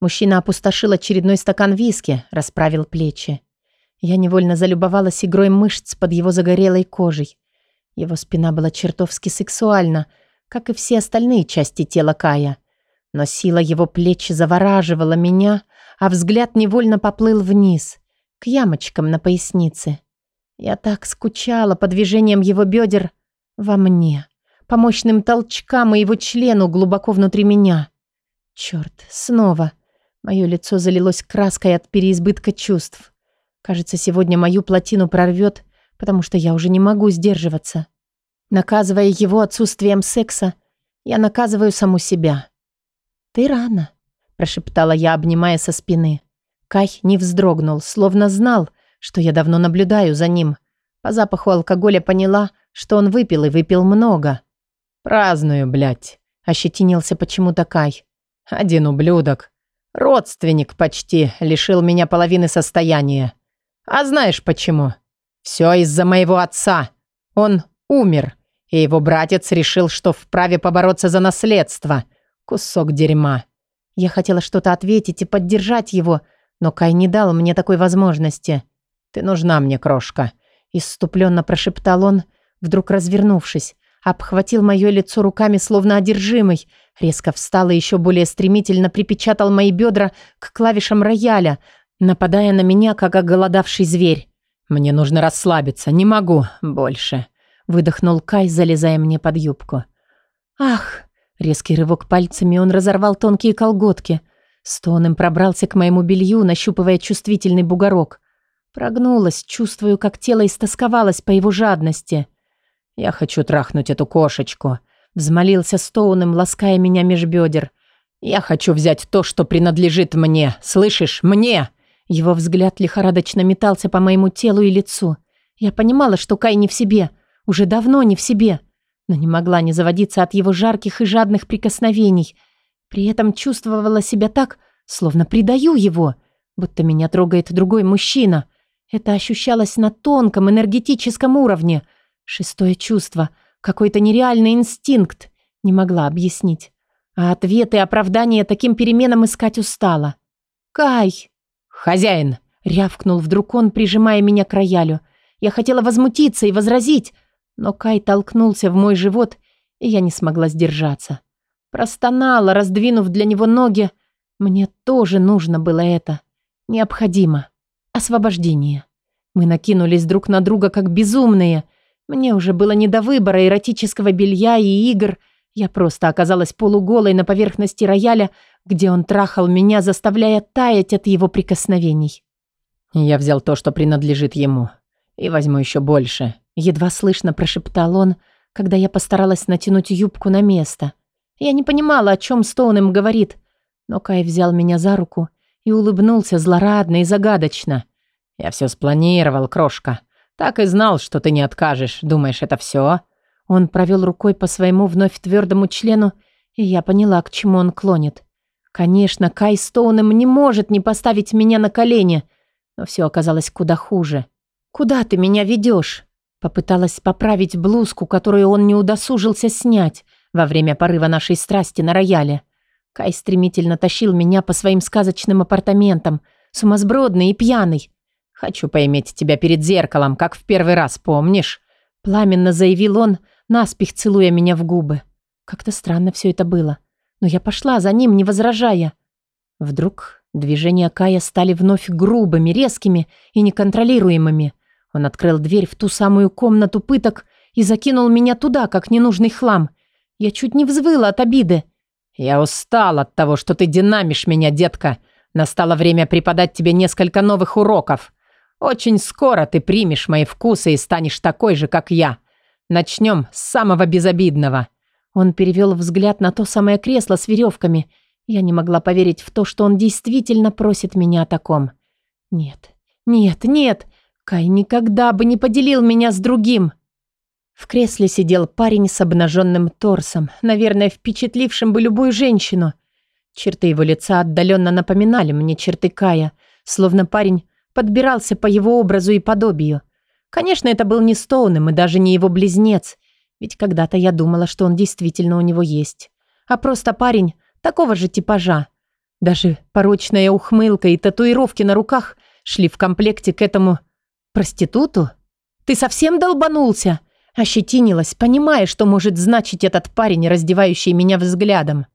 Мужчина опустошил очередной стакан виски, расправил плечи. Я невольно залюбовалась игрой мышц под его загорелой кожей. Его спина была чертовски сексуальна, как и все остальные части тела Кая. Но сила его плеч завораживала меня, а взгляд невольно поплыл вниз, к ямочкам на пояснице. Я так скучала по движениям его бедер во мне по мощным толчкам и его члену глубоко внутри меня. Черт, снова. Мое лицо залилось краской от переизбытка чувств. Кажется, сегодня мою плотину прорвет, потому что я уже не могу сдерживаться. Наказывая его отсутствием секса, я наказываю саму себя. «Ты рано», – прошептала я, обнимая со спины. Кай не вздрогнул, словно знал, что я давно наблюдаю за ним. По запаху алкоголя поняла, что он выпил и выпил много. «Праздную, блядь», – ощетинился почему-то Кай. «Один ублюдок. Родственник почти лишил меня половины состояния. А знаешь почему? Все из-за моего отца. Он умер, и его братец решил, что вправе побороться за наследство. Кусок дерьма». Я хотела что-то ответить и поддержать его, но Кай не дал мне такой возможности. «Ты нужна мне, крошка», – исступленно прошептал он, вдруг развернувшись обхватил мое лицо руками, словно одержимый, резко встал и еще более стремительно припечатал мои бедра к клавишам рояля, нападая на меня, как оголодавший зверь. «Мне нужно расслабиться, не могу больше», — выдохнул Кай, залезая мне под юбку. «Ах!» — резкий рывок пальцами, он разорвал тонкие колготки. Стоном пробрался к моему белью, нащупывая чувствительный бугорок. Прогнулась, чувствую, как тело истосковалось по его жадности — «Я хочу трахнуть эту кошечку», — взмолился Стоуном, лаская меня меж бедер. «Я хочу взять то, что принадлежит мне. Слышишь? Мне!» Его взгляд лихорадочно метался по моему телу и лицу. Я понимала, что Кай не в себе. Уже давно не в себе. Но не могла не заводиться от его жарких и жадных прикосновений. При этом чувствовала себя так, словно предаю его, будто меня трогает другой мужчина. Это ощущалось на тонком энергетическом уровне — Шестое чувство, какой-то нереальный инстинкт, не могла объяснить. А ответы и оправдания таким переменам искать устала. «Кай!» «Хозяин!» — рявкнул вдруг он, прижимая меня к роялю. Я хотела возмутиться и возразить, но Кай толкнулся в мой живот, и я не смогла сдержаться. Простонала, раздвинув для него ноги. Мне тоже нужно было это. Необходимо. Освобождение. Мы накинулись друг на друга, как безумные — мне уже было не до выбора эротического белья и игр. Я просто оказалась полуголой на поверхности рояля, где он трахал меня, заставляя таять от его прикосновений. «Я взял то, что принадлежит ему, и возьму еще больше», — едва слышно прошептал он, когда я постаралась натянуть юбку на место. Я не понимала, о чем Стоун им говорит, но Кай взял меня за руку и улыбнулся злорадно и загадочно. «Я все спланировал, крошка. «Так и знал, что ты не откажешь. Думаешь, это все?» Он провел рукой по своему вновь твердому члену, и я поняла, к чему он клонит. Конечно, Кай Стоуnem не может не поставить меня на колени, но все оказалось куда хуже. «Куда ты меня ведешь?» Попыталась поправить блузку, которую он не удосужился снять во время порыва нашей страсти на рояле. Кай стремительно тащил меня по своим сказочным апартаментам, сумасбродный и пьяный. «Хочу поиметь тебя перед зеркалом, как в первый раз, помнишь?» Пламенно заявил он, наспех целуя меня в губы. Как-то странно все это было. Но я пошла за ним, не возражая. Вдруг движения Кая стали вновь грубыми, резкими и неконтролируемыми. Он открыл дверь в ту самую комнату пыток и закинул меня туда, как ненужный хлам. Я чуть не взвыла от обиды. «Я устал от того, что ты динамишь меня, детка. Настало время преподать тебе несколько новых уроков. Очень скоро ты примешь мои вкусы и станешь такой же, как я. Начнем с самого безобидного». Он перевел взгляд на то самое кресло с веревками. Я не могла поверить в то, что он действительно просит меня о таком. «Нет, нет, нет, Кай никогда бы не поделил меня с другим». В кресле сидел парень с обнаженным торсом, наверное, впечатлившим бы любую женщину. Черты его лица отдаленно напоминали мне черты Кая, словно парень подбирался по его образу и подобию. Конечно, это был не Стоуном и даже не его близнец, ведь когда-то я думала, что он действительно у него есть. А просто парень такого же типажа. Даже порочная ухмылка и татуировки на руках шли в комплекте к этому проституту. «Ты совсем долбанулся?» Ощетинилась, понимая, что может значить этот парень, раздевающий меня взглядом.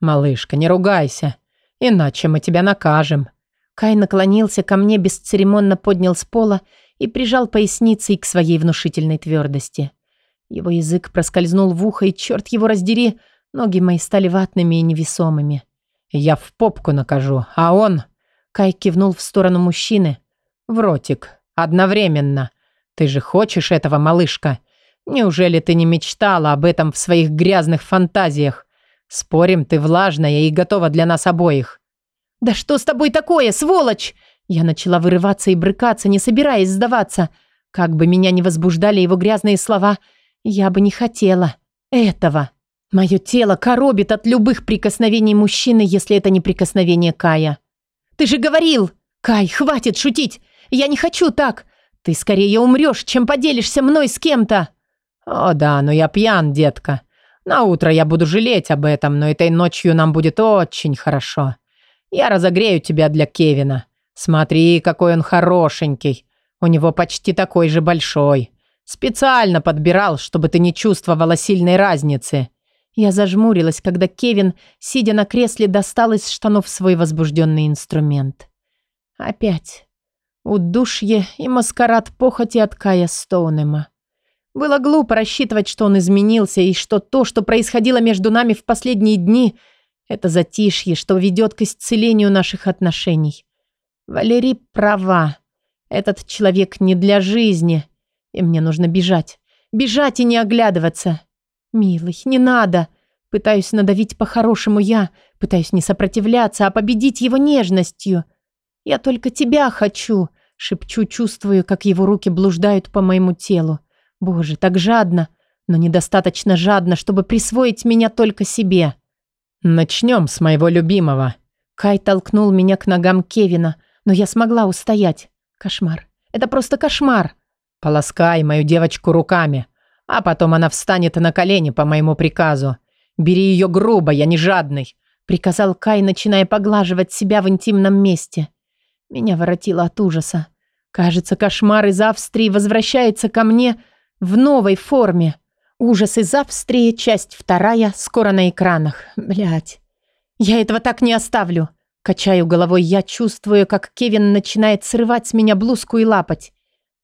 «Малышка, не ругайся, иначе мы тебя накажем». Кай наклонился ко мне, бесцеремонно поднял с пола и прижал поясницей к своей внушительной твердости. Его язык проскользнул в ухо, и, черт его раздери, ноги мои стали ватными и невесомыми. «Я в попку накажу, а он...» Кай кивнул в сторону мужчины. «В ротик. Одновременно. Ты же хочешь этого, малышка? Неужели ты не мечтала об этом в своих грязных фантазиях? Спорим, ты влажная и готова для нас обоих». «Да что с тобой такое, сволочь?» Я начала вырываться и брыкаться, не собираясь сдаваться. Как бы меня ни возбуждали его грязные слова, я бы не хотела этого. Мое тело коробит от любых прикосновений мужчины, если это не прикосновение Кая. «Ты же говорил!» «Кай, хватит шутить! Я не хочу так! Ты скорее умрешь, чем поделишься мной с кем-то!» «О да, но я пьян, детка. На утро я буду жалеть об этом, но этой ночью нам будет очень хорошо. Я разогрею тебя для Кевина. Смотри, какой он хорошенький. У него почти такой же большой. Специально подбирал, чтобы ты не чувствовала сильной разницы». Я зажмурилась, когда Кевин, сидя на кресле, достал из штанов свой возбужденный инструмент. Опять. Удушье и маскарад похоти от Кая Стоунема. Было глупо рассчитывать, что он изменился, и что то, что происходило между нами в последние дни, это затишье, что ведет к исцелению наших отношений. Валерий права. Этот человек не для жизни, и мне нужно бежать. Бежать и не оглядываться. Милый, не надо. Пытаюсь надавить по-хорошему я, пытаюсь не сопротивляться, а победить его нежностью. Я только тебя хочу, шепчу, чувствую, как его руки блуждают по моему телу. Боже, так жадно, но недостаточно жадно, чтобы присвоить меня только себе. Начнем с моего любимого. Кай толкнул меня к ногам Кевина, но я смогла устоять. Кошмар. Это просто кошмар. Полоскай мою девочку руками, а потом она встанет на колени по моему приказу. Бери ее грубо, я не жадный, приказал Кай, начиная поглаживать себя в интимном месте. Меня воротило от ужаса. Кажется, кошмар из Австрии возвращается ко мне в новой форме. Ужас из Австрии, часть вторая, скоро на экранах. Блять. Я этого так не оставлю. Качаю головой я, чувствую, как Кевин начинает срывать с меня блузку и лапать.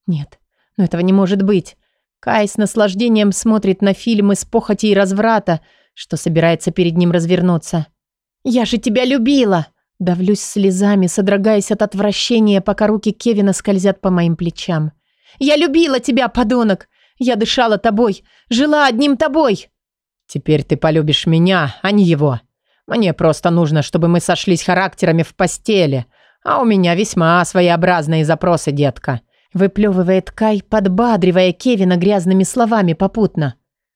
Нет, но этого не может быть. Кай с наслаждением смотрит на фильм из похоти и разврата, что собирается перед ним развернуться. «Я же тебя любила!» Давлюсь слезами, содрогаясь от отвращения, пока руки Кевина скользят по моим плечам. «Я любила тебя, подонок! Я дышала тобой, жила одним тобой!» «Теперь ты полюбишь меня, а не его. Мне просто нужно, чтобы мы сошлись характерами в постели, а у меня весьма своеобразные запросы, детка». Выплевывает Кай, подбадривая Кевина грязными словами попутно.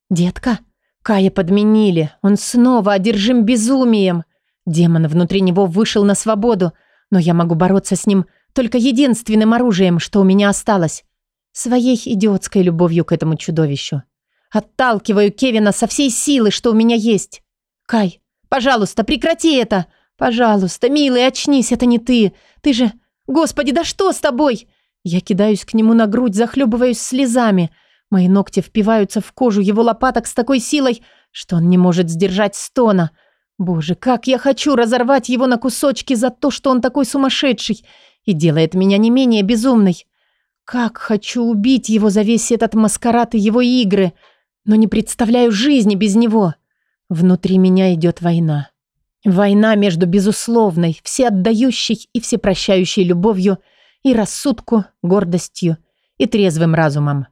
«Детка?» Кая подменили. Он снова одержим безумием. Демон внутри него вышел на свободу, но я могу бороться с ним только единственным оружием, что у меня осталось. Своей идиотской любовью к этому чудовищу. Отталкиваю Кевина со всей силы, что у меня есть. Кай, пожалуйста, прекрати это. Пожалуйста, милый, очнись, это не ты. Ты же... Господи, да что с тобой? Я кидаюсь к нему на грудь, захлебываюсь слезами. Мои ногти впиваются в кожу его лопаток с такой силой, что он не может сдержать стона. Боже, как я хочу разорвать его на кусочки за то, что он такой сумасшедший и делает меня не менее безумной. Как хочу убить его за весь этот маскарад и его игры, но не представляю жизни без него. Внутри меня идет война. Война между безусловной, всеотдающей и всепрощающей любовью и рассудку, гордостью и трезвым разумом.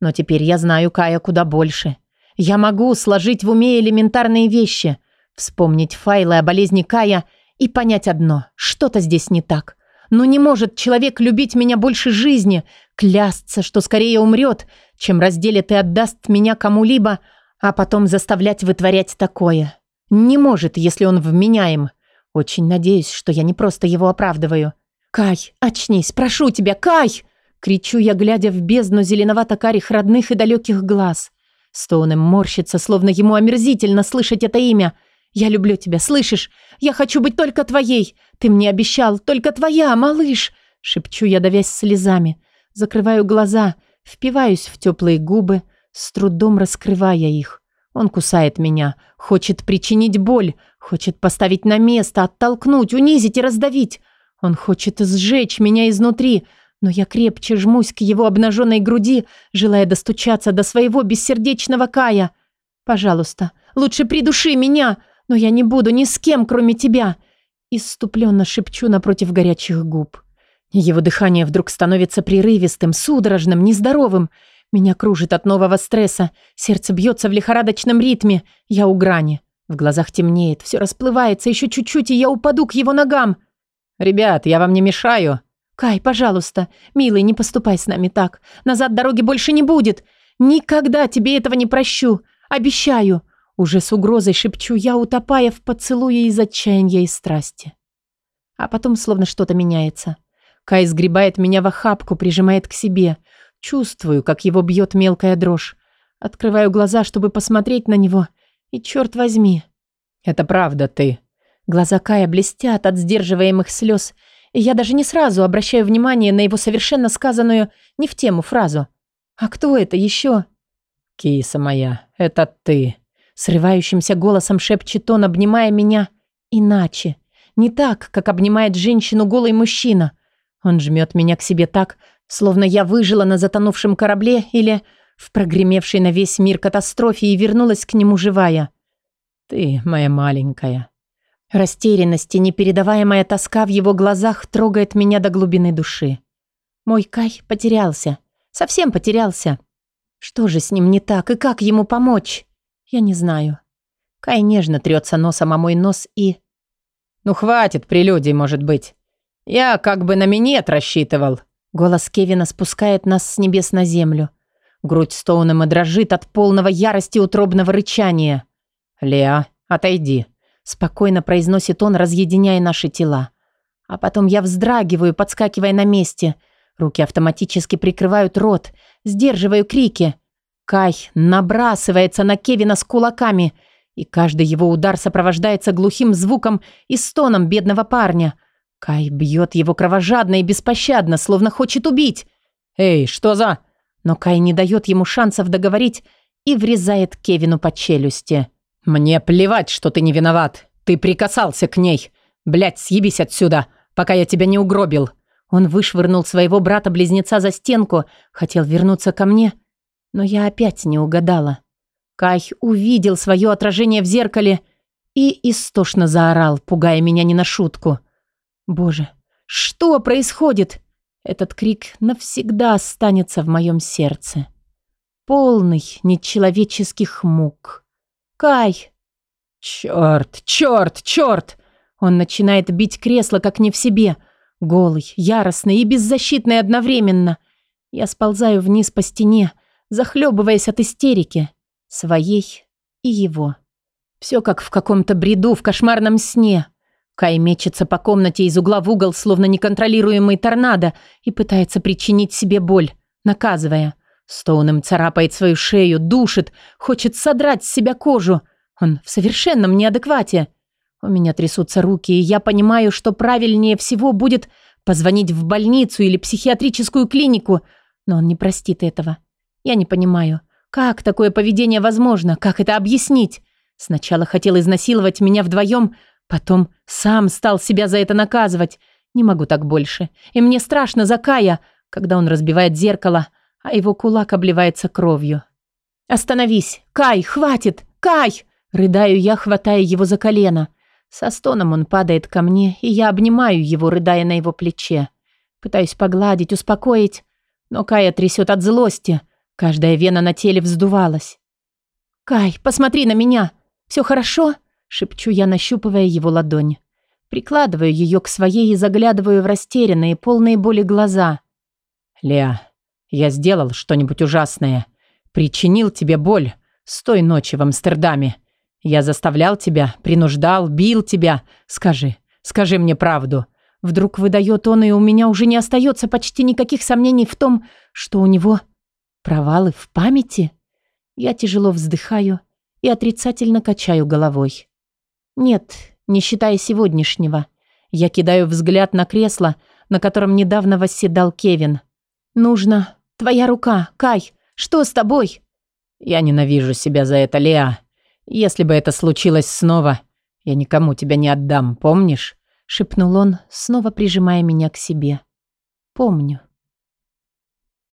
Но теперь я знаю Кая куда больше. Я могу сложить в уме элементарные вещи, вспомнить файлы о болезни Кая и понять одно – что-то здесь не так. Но не может человек любить меня больше жизни, клясться, что скорее умрет, чем разделит и отдаст меня кому-либо, а потом заставлять вытворять такое. Не может, если он вменяем. Очень надеюсь, что я не просто его оправдываю. «Кай, очнись, прошу тебя, Кай!» Кричу я, глядя в бездну зеленовато-карих родных и далеких глаз. Стоунем морщится, словно ему омерзительно слышать это имя. «Я люблю тебя, слышишь? Я хочу быть только твоей. Ты мне обещал, только твоя, малыш!» Шепчу я, давясь слезами. Закрываю глаза, впиваюсь в теплые губы, с трудом раскрывая их. Он кусает меня, хочет причинить боль, хочет поставить на место, оттолкнуть, унизить и раздавить. Он хочет сжечь меня изнутри, но я крепче жмусь к его обнаженной груди, желая достучаться до своего бессердечного Кая. «Пожалуйста, лучше придуши меня, но я не буду ни с кем, кроме тебя!» Иступленно шепчу напротив горячих губ. Его дыхание вдруг становится прерывистым, судорожным, нездоровым. Меня кружит от нового стресса, сердце бьется в лихорадочном ритме. Я у грани. В глазах темнеет, все расплывается, еще чуть-чуть, и я упаду к его ногам. «Ребят, я вам не мешаю?» «Кай, пожалуйста, милый, не поступай с нами так. Назад дороги больше не будет. Никогда тебе этого не прощу. Обещаю!» Уже с угрозой шепчу я, утопая в поцелуе из отчаяния и страсти. А потом словно что-то меняется. Кай сгребает меня в охапку, прижимает к себе. Чувствую, как его бьет мелкая дрожь. Открываю глаза, чтобы посмотреть на него. И черт возьми. «Это правда ты». Глаза Кая блестят от сдерживаемых слез, и я даже не сразу обращаю внимание на его совершенно сказанную не в тему фразу. «А кто это еще?» «Киса моя, это ты», — срывающимся голосом шепчет он, обнимая меня иначе. Не так, как обнимает женщину голый мужчина. Он жмет меня к себе так, словно я выжила на затонувшем корабле или в прогремевшей на весь мир катастрофе и вернулась к нему живая. «Ты моя маленькая», Растерянность и непередаваемая тоска в его глазах трогает меня до глубины души. Мой Кай потерялся. Совсем потерялся. Что же с ним не так и как ему помочь? Я не знаю. Кай нежно трется носом о мой нос и... «Ну хватит прелюдий, может быть. Я как бы на минет рассчитывал». Голос Кевина спускает нас с небес на землю. Грудь Стоунема дрожит от полного ярости утробного рычания. «Леа, отойди», Спокойно произносит он, разъединяя наши тела. А потом я вздрагиваю, подскакивая на месте. Руки автоматически прикрывают рот. Сдерживаю крики. Кай набрасывается на Кевина с кулаками. И каждый его удар сопровождается глухим звуком и стоном бедного парня. Кай бьет его кровожадно и беспощадно, словно хочет убить. «Эй, что за...» Но Кай не дает ему шансов договорить и врезает Кевину по челюсти. «Мне плевать, что ты не виноват. Ты прикасался к ней. Блядь, съебись отсюда, пока я тебя не угробил». Он вышвырнул своего брата-близнеца за стенку, хотел вернуться ко мне, но я опять не угадала. Кай увидел свое отражение в зеркале и истошно заорал, пугая меня не на шутку. «Боже, что происходит?» Этот крик навсегда останется в моем сердце. Полный нечеловеческих мук. Кай!» «Черт, черт, черт!» Он начинает бить кресло, как не в себе. Голый, яростный и беззащитный одновременно. Я сползаю вниз по стене, захлебываясь от истерики. Своей и его. Все как в каком-то бреду, в кошмарном сне. Кай мечется по комнате из угла в угол, словно неконтролируемый торнадо, и пытается причинить себе боль, наказывая. Стоуном царапает свою шею, душит, хочет содрать с себя кожу. Он в совершенном неадеквате. У меня трясутся руки, и я понимаю, что правильнее всего будет позвонить в больницу или психиатрическую клинику, но он не простит этого. Я не понимаю, как такое поведение возможно, как это объяснить. Сначала хотел изнасиловать меня вдвоем, потом сам стал себя за это наказывать. Не могу так больше. И мне страшно за Кая, когда он разбивает зеркало, а его кулак обливается кровью. «Остановись! Кай, хватит! Кай!» Рыдаю я, хватая его за колено. Со стоном он падает ко мне, и я обнимаю его, рыдая на его плече. Пытаюсь погладить, успокоить, но Кая трясет от злости. Каждая вена на теле вздувалась. «Кай, посмотри на меня! Все хорошо?» Шепчу я, нащупывая его ладонь. Прикладываю ее к своей и заглядываю в растерянные, полные боли глаза. «Леа, я сделал что-нибудь ужасное. Причинил тебе боль с той ночи в Амстердаме. Я заставлял тебя, принуждал, бил тебя. Скажи, скажи мне правду». Вдруг выдает он, и у меня уже не остается почти никаких сомнений в том, что у него провалы в памяти. Я тяжело вздыхаю и отрицательно качаю головой. Нет, не считая сегодняшнего. Я кидаю взгляд на кресло, на котором недавно восседал Кевин. «Нужно. Твоя рука, Кай. Что с тобой?» «Я ненавижу себя за это, Леа. Если бы это случилось снова, я никому тебя не отдам, помнишь?» шепнул он, снова прижимая меня к себе. «Помню».